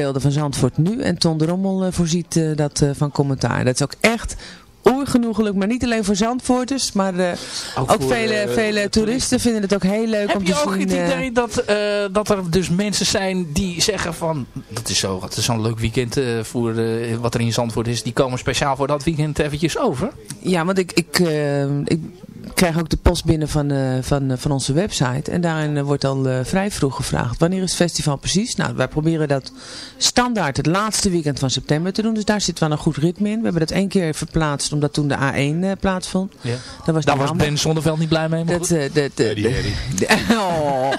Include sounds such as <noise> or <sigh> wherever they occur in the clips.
beelden van Zandvoort nu. En Ton de Rommel voorziet dat van commentaar. Dat is ook echt oergenoegelijk, maar niet alleen voor Zandvoorters, maar uh, ook, ook vele, uh, vele toeristen vinden het ook heel leuk om te zien. Heb je ook het idee dat, uh, dat er dus mensen zijn die zeggen van, dat is zo'n zo leuk weekend voor wat er in Zandvoort is, die komen speciaal voor dat weekend eventjes over? Ja, want ik, ik, ik krijg ook de post binnen van, uh, van, van onze website. En daarin uh, wordt al vrij vroeg gevraagd. Wanneer is het festival precies? Nou, wij proberen dat standaard het laatste weekend van september te doen. Dus daar zit wel een goed ritme in. We hebben dat één keer verplaatst omdat toen de A1 plaatsvond. Ja. Daar was, daar was Ben Zonneveld niet blij mee. Dat, de, de, de, <laughs> de, oh,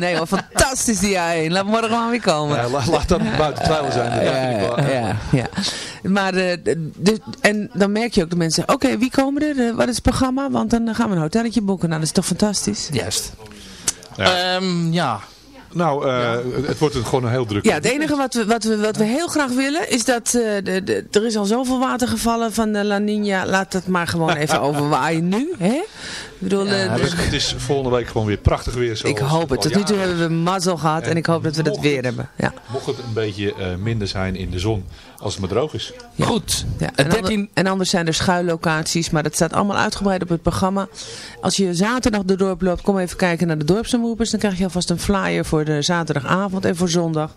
nee hoor, fantastisch die A1. Laat morgen maar weer komen. Ja, laat dat buiten twijfel zijn. Ja, ja, ja, ja. Maar de, en dan merk je ook de mensen, oké, okay, wie komen er? wat is het programma? Want dan gaan we een hotelletje boeken. Nou, dat is toch fantastisch? Juist. Ja. Um, ja. Nou, uh, ja. het wordt gewoon een heel druk. Ja, het enige wat we, wat we, wat we heel graag willen is dat uh, de, de, er is al zoveel water gevallen van de La Nina. Laat het maar gewoon <laughs> even overwaaien nu. Hè? Ik bedoel, ja, uh, dus het is volgende week gewoon weer prachtig weer. Ik hoop het. Tot nu toe hebben we mazzel gehad en, en ik hoop dat we dat weer het, hebben. Ja. Mocht het een beetje minder zijn in de zon als het maar droog is. Ja. Goed. Ja. En, 13... ander, en, anders zijn er schuillocaties, maar dat staat allemaal uitgebreid op het programma. Als je zaterdag de dorp loopt, kom even kijken naar de dorpsomroepers. Dan krijg je alvast een flyer voor de zaterdagavond en voor zondag.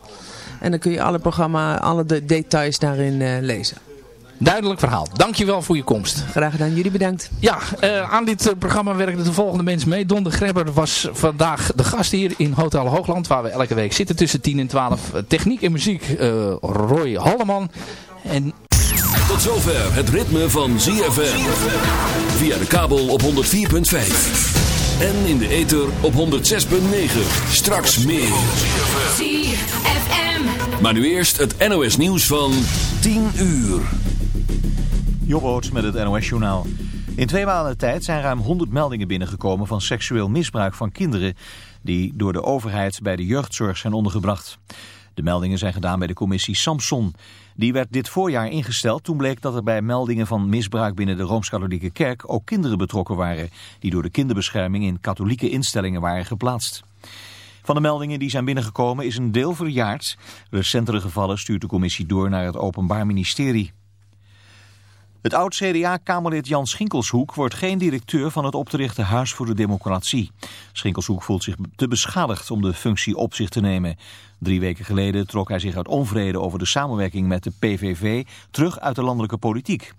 En dan kun je alle programma, alle de details daarin uh, lezen. Duidelijk verhaal. Dankjewel voor je komst. Graag gedaan. Jullie bedankt. Ja, uh, aan dit uh, programma werken de volgende mensen mee. Don de Grebber was vandaag de gast hier in Hotel Hoogland. Waar we elke week zitten tussen 10 en 12. Techniek en muziek uh, Roy Halleman. En... Tot zover het ritme van ZFM. Via de kabel op 104.5. En in de ether op 106.9. Straks meer. ZFM. Maar nu eerst het NOS nieuws van 10 uur. Jobboots met het NOS-journaal. In twee maanden tijd zijn ruim 100 meldingen binnengekomen van seksueel misbruik van kinderen... die door de overheid bij de jeugdzorg zijn ondergebracht. De meldingen zijn gedaan bij de commissie Samson. Die werd dit voorjaar ingesteld toen bleek dat er bij meldingen van misbruik binnen de Rooms-Katholieke Kerk ook kinderen betrokken waren... die door de kinderbescherming in katholieke instellingen waren geplaatst. Van de meldingen die zijn binnengekomen is een deel verjaard. Recentere gevallen stuurt de commissie door naar het Openbaar Ministerie. Het oud-CDA-kamerlid Jan Schinkelshoek wordt geen directeur van het op te richten Huis voor de Democratie. Schinkelshoek voelt zich te beschadigd om de functie op zich te nemen. Drie weken geleden trok hij zich uit onvrede over de samenwerking met de PVV terug uit de landelijke politiek.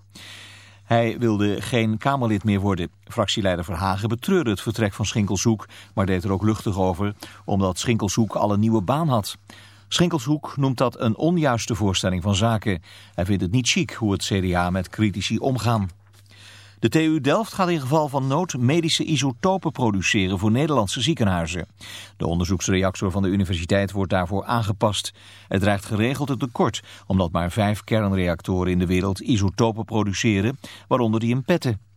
Hij wilde geen Kamerlid meer worden. Fractieleider Verhagen betreurde het vertrek van Schinkelshoek, maar deed er ook luchtig over, omdat Schinkelshoek al een nieuwe baan had. Schinkelshoek noemt dat een onjuiste voorstelling van zaken. Hij vindt het niet chic hoe het CDA met critici omgaan. De TU Delft gaat in geval van nood medische isotopen produceren voor Nederlandse ziekenhuizen. De onderzoeksreactor van de universiteit wordt daarvoor aangepast. Het dreigt geregeld het tekort, omdat maar vijf kernreactoren in de wereld isotopen produceren, waaronder die in Petten.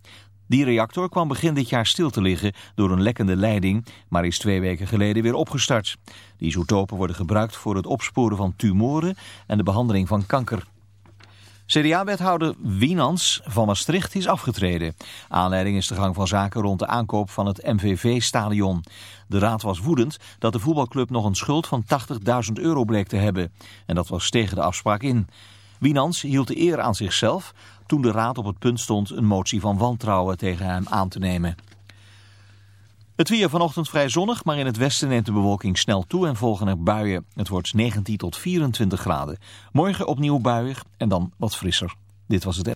Die reactor kwam begin dit jaar stil te liggen door een lekkende leiding, maar is twee weken geleden weer opgestart. De isotopen worden gebruikt voor het opsporen van tumoren en de behandeling van kanker. CDA-wethouder Wienans van Maastricht is afgetreden. Aanleiding is de gang van zaken rond de aankoop van het MVV-stadion. De raad was woedend dat de voetbalclub nog een schuld van 80.000 euro bleek te hebben. En dat was tegen de afspraak in. Wienans hield de eer aan zichzelf toen de raad op het punt stond een motie van wantrouwen tegen hem aan te nemen. Het weer vanochtend vrij zonnig, maar in het westen neemt de bewolking snel toe en volgen er buien. Het wordt 19 tot 24 graden. Morgen opnieuw buiig en dan wat frisser. Dit was het.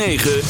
106.9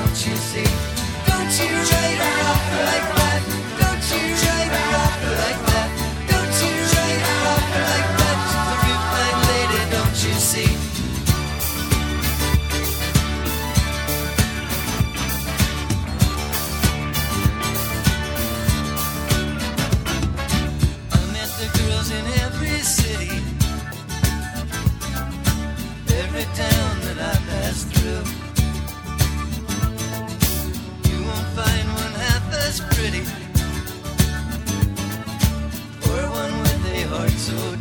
Don't you treat off like that. Don't you treat off like that. heart so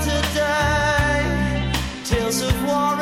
today, tales of war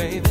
baby.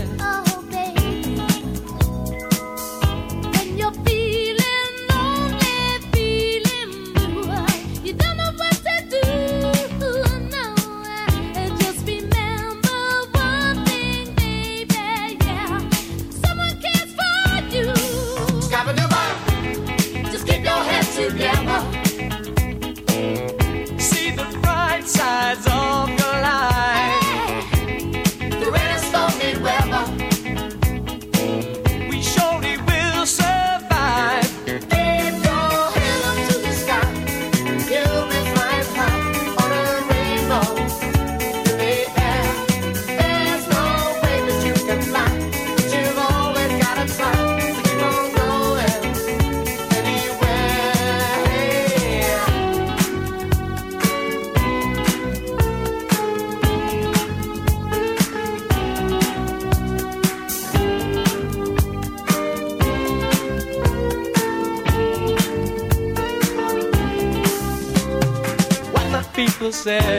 yourself.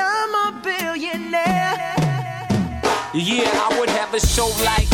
I'm a billionaire. Yeah, I would have a show like